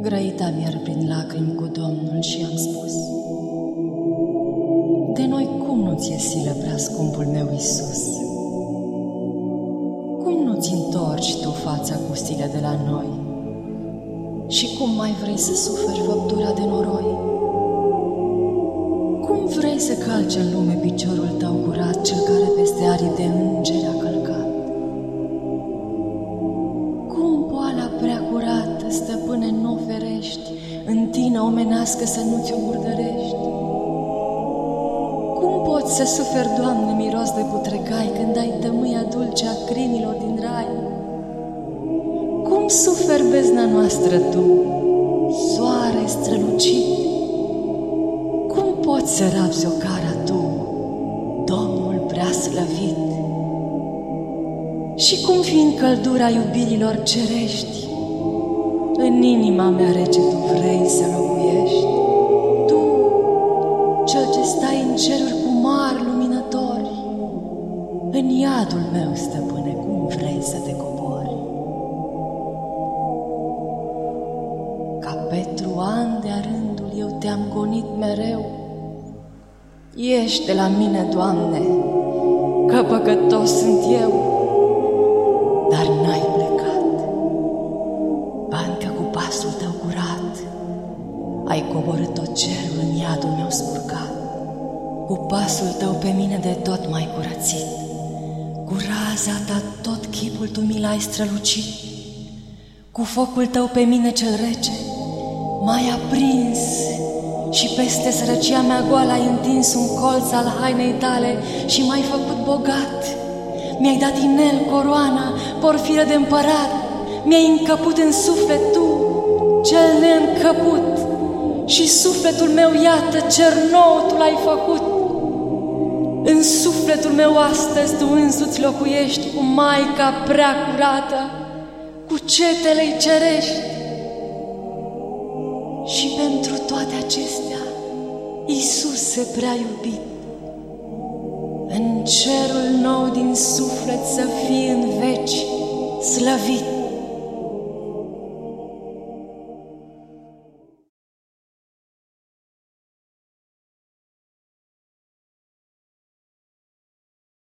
Grăita iar prin lacrimi cu Domnul și am spus De noi cum nu ți-e silă prea scumpul meu Iisus? Cum nu-ți întorci tu fața cu stilă de la noi? Și cum mai vrei să suferi făptura de noroi? Cum vrei să calce în lume piciorul tău curat, cel care peste arii de îngeri stăpâne, nu ferești, în tine omenească să nu ți-o murdărești. Cum poți să suferi, Doamne, miros de putrecai când ai tămâia dulce a crimilor din rai? Cum suferi bezna noastră Tu, soare strălucit? Cum poți să rabzi o cara Tu, Domnul prea slăvit? Și cum fiind căldura iubirilor cerești, în inima mea rece tu vrei să locuiești, tu, cel ce stai în ceruri cu mari luminători, în iadul meu, stăpâne, cum vrei să te cobori? Ca Petru an de rândul eu te-am gonit mereu, Ești de la mine, Doamne, că păcătos sunt eu, Ai coborât tot cerul în iadul meu spurcat. Cu pasul tău pe mine de tot mai curățit. Cu raza ta tot chipul tu mi l-ai strălucit. Cu focul tău pe mine cel rece m-ai aprins și peste sărăcia mea goală ai întins un colț al hainei tale și m-ai făcut bogat. Mi-ai dat inel, coroana, porfiră de împărat, mi-ai încăput în suflet tu, cel neîncăput și sufletul meu, iată, cer nou tu l-ai făcut. În sufletul meu astăzi tu însuți locuiești cu Maica prea curată, cu cetele cerești. Și pentru toate acestea, Iisuse prea iubit, în cerul nou din suflet să fie în veci slăvit.